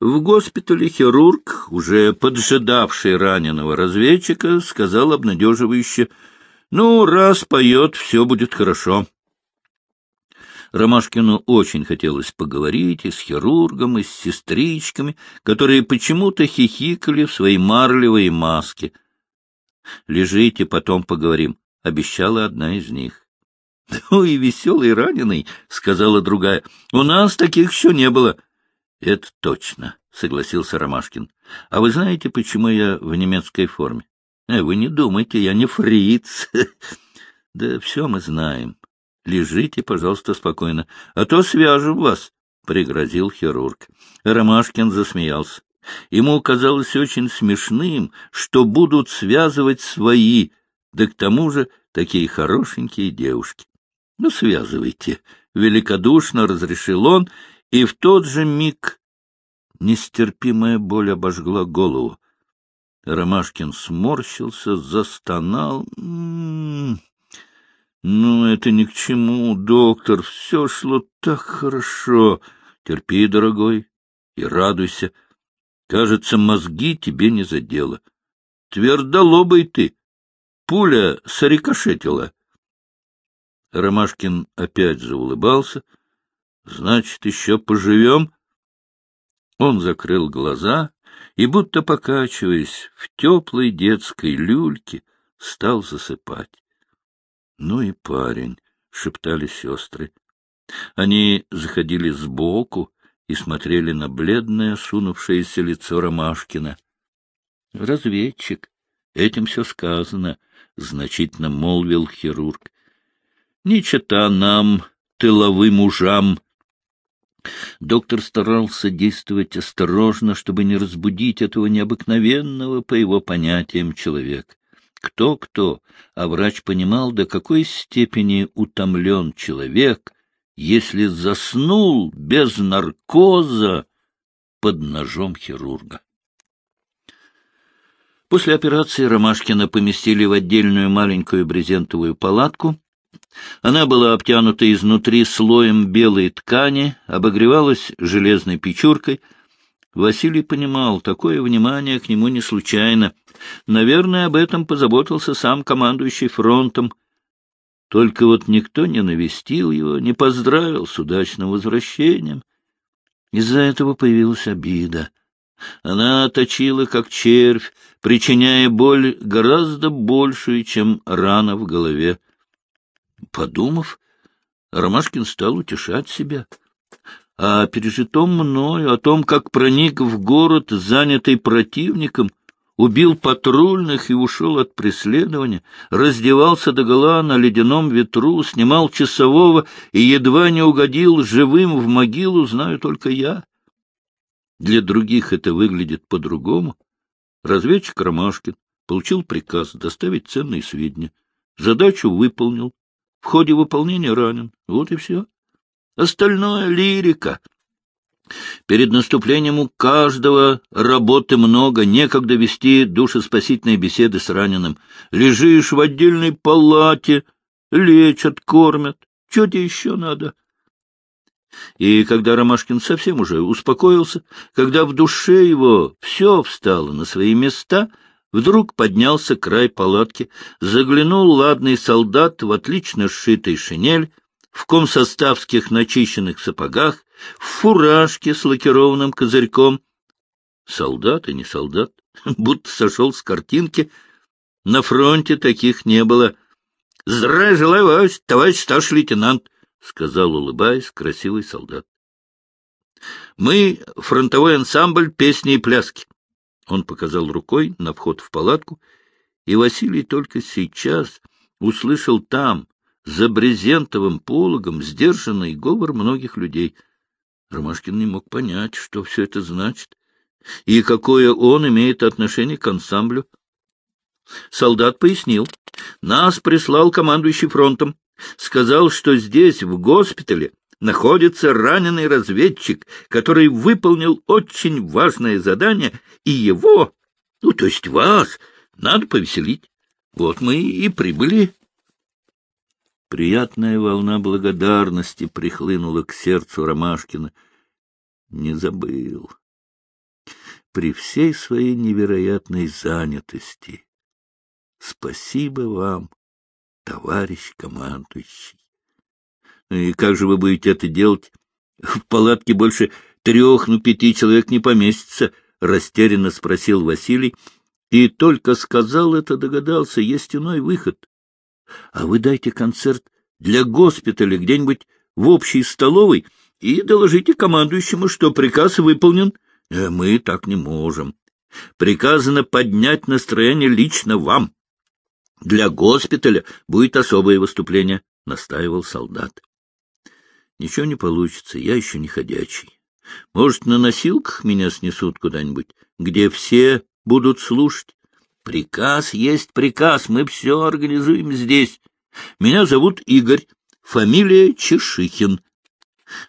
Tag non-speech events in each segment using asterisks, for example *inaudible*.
В госпитале хирург, уже поджидавший раненого разведчика, сказал обнадеживающе, «Ну, раз поет, все будет хорошо». Ромашкину очень хотелось поговорить и с хирургом, и с сестричками, которые почему-то хихикали в своей марлевой маске. «Лежите, потом поговорим», — обещала одна из них. «Ну и веселый раненый», — сказала другая. «У нас таких еще не было». «Это точно», — согласился Ромашкин. «А вы знаете, почему я в немецкой форме?» э, «Вы не думайте, я не фриц». *laughs* «Да все мы знаем. Лежите, пожалуйста, спокойно, а то свяжем вас», — пригрозил хирург. Ромашкин засмеялся. Ему казалось очень смешным, что будут связывать свои, да к тому же такие хорошенькие девушки. — Ну, связывайте, — великодушно разрешил он, и в тот же миг нестерпимая боль обожгла голову. Ромашкин сморщился, застонал. «М -м -м. Ну, это ни к чему, доктор, все шло так хорошо. Терпи, дорогой, и радуйся. Кажется, мозги тебе не задело. Твердолобый ты. Пуля сорикошетила. Ромашкин опять заулыбался. Значит, еще поживем? Он закрыл глаза и, будто покачиваясь в теплой детской люльке, стал засыпать. Ну и парень, — шептали сестры. Они заходили сбоку и смотрели на бледное, сунувшееся лицо Ромашкина. — Разведчик, этим все сказано, — значительно молвил хирург. — Не чета нам, тыловым мужам. Доктор старался действовать осторожно, чтобы не разбудить этого необыкновенного, по его понятиям, человека. Кто-кто, а врач понимал, до какой степени утомлен человек, если заснул без наркоза под ножом хирурга. После операции Ромашкина поместили в отдельную маленькую брезентовую палатку. Она была обтянута изнутри слоем белой ткани, обогревалась железной печуркой — Василий понимал, такое внимание к нему не случайно. Наверное, об этом позаботился сам командующий фронтом. Только вот никто не навестил его, не поздравил с удачным возвращением. Из-за этого появилась обида. Она точила, как червь, причиняя боль гораздо большую, чем рана в голове. Подумав, Ромашкин стал утешать себя о пережитом мною, о том, как проник в город, занятый противником, убил патрульных и ушел от преследования, раздевался догола на ледяном ветру, снимал часового и едва не угодил живым в могилу, знаю только я. Для других это выглядит по-другому. Разведчик Ромашкин получил приказ доставить ценные сведения. Задачу выполнил. В ходе выполнения ранен. Вот и все. Остальное — лирика. Перед наступлением у каждого работы много, некогда вести душеспасительные беседы с раненым. Лежишь в отдельной палате, лечат, кормят. Что тебе еще надо? И когда Ромашкин совсем уже успокоился, когда в душе его все встало на свои места, вдруг поднялся край палатки, заглянул ладный солдат в отлично сшитой шинель, в комсоставских начищенных сапогах, в фуражке с лакированным козырьком. Солдат и не солдат, *laughs* будто сошел с картинки. На фронте таких не было. — Здравия желаю вас, товарищ старший лейтенант, — сказал, улыбаясь, красивый солдат. — Мы — фронтовой ансамбль песни и пляски. Он показал рукой на вход в палатку, и Василий только сейчас услышал там, за брезентовым пологом сдержанный говор многих людей. Ромашкин не мог понять, что все это значит, и какое он имеет отношение к ансамблю. Солдат пояснил. Нас прислал командующий фронтом. Сказал, что здесь, в госпитале, находится раненый разведчик, который выполнил очень важное задание, и его, ну, то есть вас, надо повеселить. Вот мы и прибыли Приятная волна благодарности прихлынула к сердцу Ромашкина. Не забыл. при всей своей невероятной занятости. Спасибо вам, товарищ командующий. И как же вы будете это делать? В палатке больше трех, ну, пяти человек не поместится, — растерянно спросил Василий. И только сказал это, догадался, есть иной выход. А вы дайте концерт для госпиталя где-нибудь в общей столовой и доложите командующему, что приказ выполнен. Э, мы так не можем. Приказано поднять настроение лично вам. Для госпиталя будет особое выступление, — настаивал солдат. Ничего не получится, я еще не ходячий. Может, на носилках меня снесут куда-нибудь, где все будут слушать? Приказ есть приказ, мы все организуем здесь. Меня зовут Игорь, фамилия Чешихин.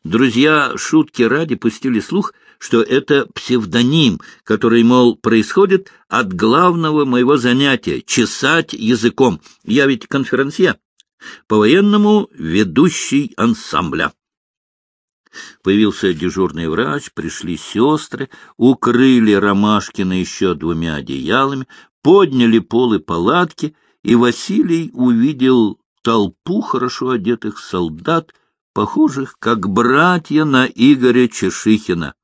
Друзья шутки ради пустили слух, что это псевдоним, который, мол, происходит от главного моего занятия — чесать языком. Я ведь конферансье. По-военному ведущий ансамбля. Появился дежурный врач, пришли сестры, укрыли Ромашкина еще двумя одеялами, подняли полы палатки, и Василий увидел толпу хорошо одетых солдат, похожих как братья на Игоря Чешихина.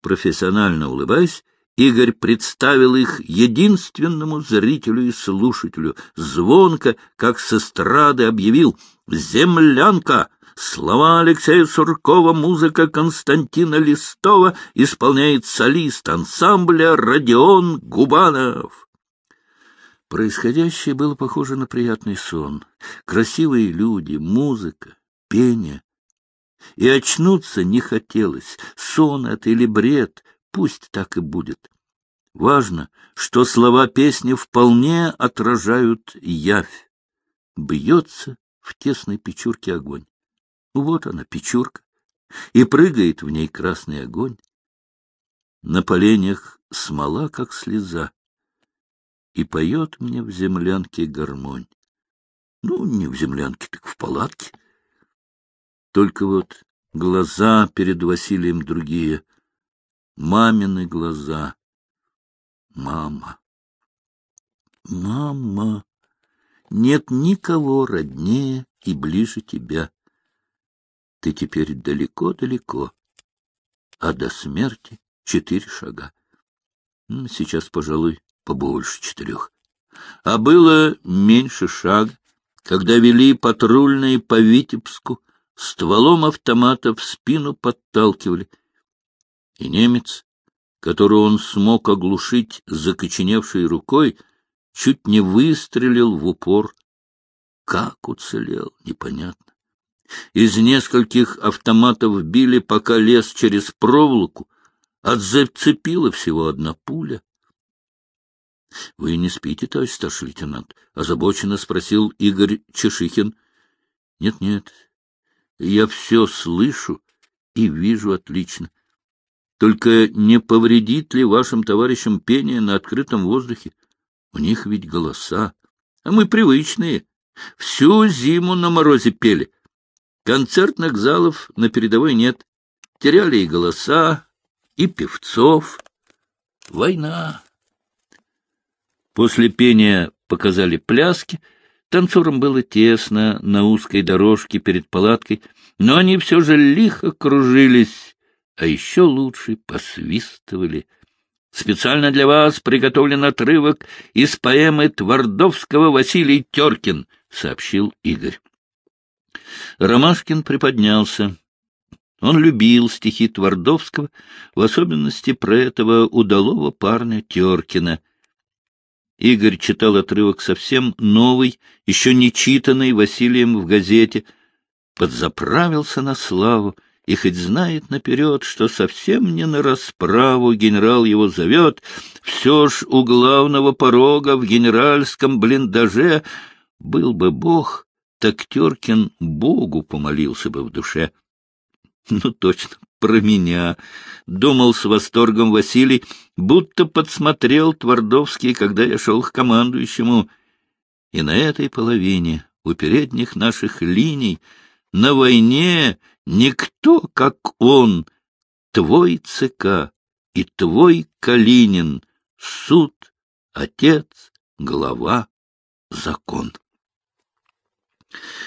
Профессионально улыбаясь, Игорь представил их единственному зрителю и слушателю, звонко, как с эстрады объявил «Землянка!» Слова Алексея Суркова, музыка Константина Листова исполняет солист ансамбля Родион Губанов. Происходящее было похоже на приятный сон. Красивые люди, музыка, пение. И очнуться не хотелось. Сон это или бред, пусть так и будет. Важно, что слова песни вполне отражают явь. Бьется в тесной печурке огонь. Вот она, печурка, и прыгает в ней красный огонь. На поленях смола, как слеза, и поет мне в землянке гармонь. Ну, не в землянке, так в палатке. Только вот глаза перед Василием другие, мамины глаза. Мама, мама, нет никого роднее и ближе тебя. Ты теперь далеко-далеко, а до смерти четыре шага. Сейчас, пожалуй, побольше четырех. А было меньше шага, когда вели патрульные по Витебску, стволом автомата в спину подталкивали. И немец, которого он смог оглушить закоченевшей рукой, чуть не выстрелил в упор. Как уцелел, непонятно. Из нескольких автоматов били, пока лез через проволоку, отзацепила всего одна пуля. — Вы не спите, товарищ старший лейтенант? — озабоченно спросил Игорь Чешихин. Нет, — Нет-нет, я все слышу и вижу отлично. Только не повредит ли вашим товарищам пение на открытом воздухе? У них ведь голоса, а мы привычные. Всю зиму на морозе пели. Концертных залов на передовой нет. Теряли и голоса, и певцов. Война. После пения показали пляски. Танцорам было тесно на узкой дорожке перед палаткой, но они все же лихо кружились, а еще лучше посвистывали. Специально для вас приготовлен отрывок из поэмы Твардовского «Василий Теркин», — сообщил Игорь. Ромашкин приподнялся. Он любил стихи Твардовского, в особенности про этого удалого парня Теркина. Игорь читал отрывок совсем новый, еще не читанный Василием в газете, подзаправился на славу, и хоть знает наперед, что совсем не на расправу генерал его зовет, все ж у главного порога в генеральском блиндаже был бы бог, так Теркин Богу помолился бы в душе. Ну, точно, про меня, — думал с восторгом Василий, будто подсмотрел Твардовский, когда я шел к командующему. И на этой половине, у передних наших линий, на войне никто, как он, твой ЦК, и твой Калинин — суд, отец, глава, закон.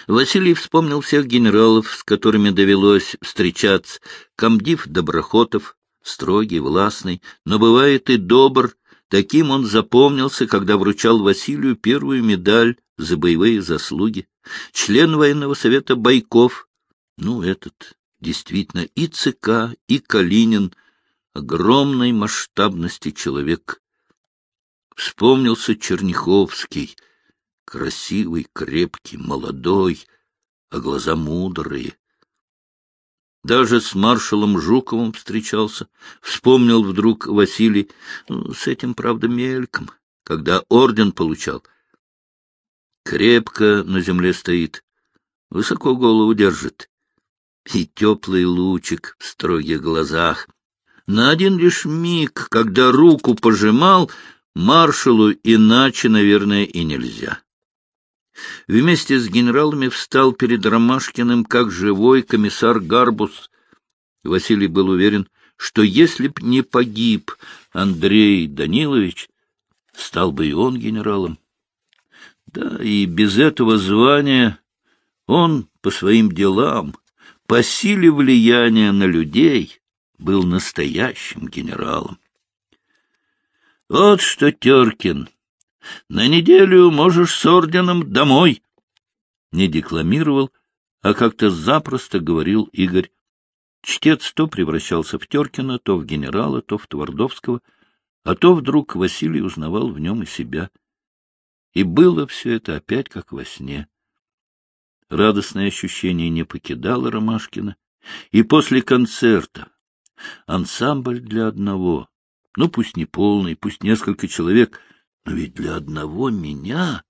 Василий вспомнил всех генералов, с которыми довелось встречаться. Комдив Доброхотов, строгий, властный, но бывает и добр. Таким он запомнился, когда вручал Василию первую медаль за боевые заслуги. Член военного совета Байков, ну, этот действительно и ЦК, и Калинин, огромной масштабности человек. Вспомнился Черняховский — красивый, крепкий, молодой, а глаза мудрые. Даже с маршалом Жуковым встречался. Вспомнил вдруг Василий, ну, с этим, правда, мельком, когда орден получал. Крепко на земле стоит, высоко голову держит. И теплый лучик в строгих глазах. На один лишь миг, когда руку пожимал, маршалу иначе, наверное, и нельзя. Вместе с генералами встал перед Ромашкиным как живой комиссар Гарбус. Василий был уверен, что если б не погиб Андрей Данилович, стал бы и он генералом. Да, и без этого звания он по своим делам, по силе влияния на людей, был настоящим генералом. Вот что, Теркин, на неделю можешь с орденом домой. Не декламировал, а как-то запросто говорил Игорь. Чтец то превращался в Теркина, то в генерала, то в Твардовского, а то вдруг Василий узнавал в нем и себя. И было все это опять как во сне. Радостное ощущение не покидало Ромашкина, и после концерта ансамбль для одного, ну пусть не полный, пусть несколько человек — но ведь для одного меня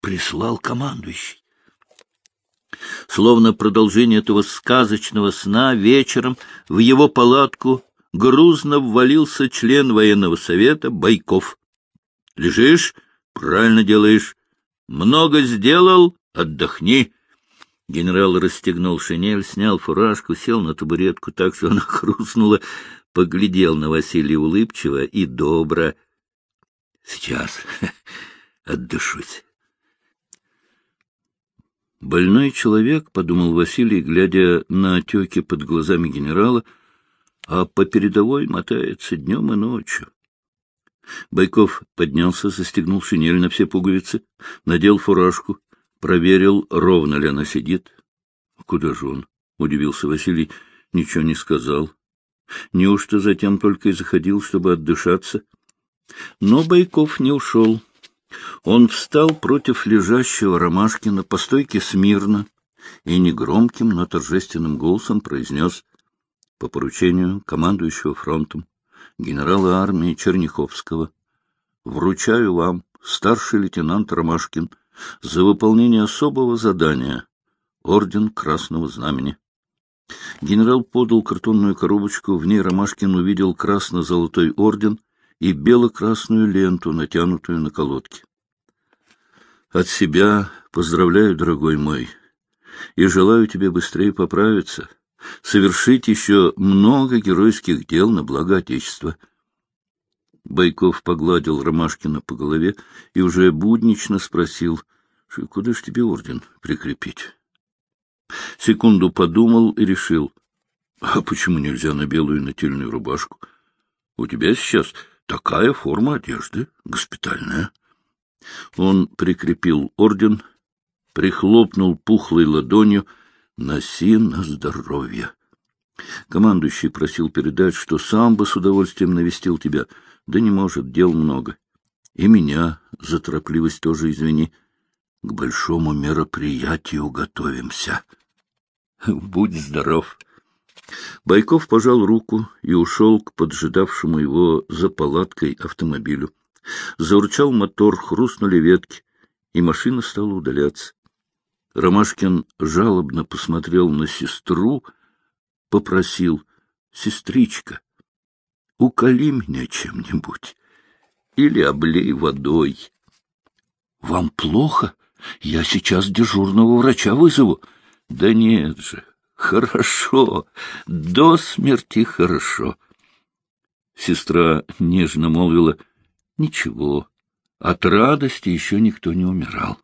прислал командующий. Словно продолжение этого сказочного сна вечером в его палатку грузно ввалился член военного совета Байков. — Лежишь? Правильно делаешь. Много сделал? Отдохни. Генерал расстегнул шинель, снял фуражку, сел на табуретку так, что она *laughs* хрустнула, поглядел на Василия улыбчиво и добро, Сейчас *laughs* отдышусь. Больной человек, — подумал Василий, глядя на отеки под глазами генерала, а по передовой мотается днем и ночью. Байков поднялся, застегнул шинель на все пуговицы, надел фуражку, проверил, ровно ли она сидит. — Куда же он? — удивился Василий. — Ничего не сказал. Неужто затем только и заходил, чтобы отдышаться? — но Байков не ушел. Он встал против лежащего Ромашкина по стойке смирно и негромким, но торжественным голосом произнес по поручению командующего фронтом генерала армии Черняховского «Вручаю вам, старший лейтенант Ромашкин, за выполнение особого задания Орден Красного Знамени». Генерал подал картонную коробочку, в ней Ромашкин увидел красно-золотой орден — и бело-красную ленту, натянутую на колодке. От себя поздравляю, дорогой мой, и желаю тебе быстрее поправиться, совершить еще много геройских дел на благо Отечества. Байков погладил Ромашкина по голове и уже буднично спросил, куда ж тебе орден прикрепить? Секунду подумал и решил, а почему нельзя на белую нательную рубашку? У тебя сейчас Такая форма одежды, госпитальная. Он прикрепил орден, прихлопнул пухлой ладонью «Носи на здоровье». Командующий просил передать, что сам бы с удовольствием навестил тебя, да не может, дел много. И меня за торопливость тоже извини. К большому мероприятию готовимся. Будь здоров. Байков пожал руку и ушел к поджидавшему его за палаткой автомобилю. Заурчал мотор, хрустнули ветки, и машина стала удаляться. Ромашкин жалобно посмотрел на сестру, попросил, «Сестричка, уколи меня чем-нибудь или облей водой». «Вам плохо? Я сейчас дежурного врача вызову». «Да нет же, Хорошо, до смерти хорошо. Сестра нежно молвила, — Ничего, от радости еще никто не умирал.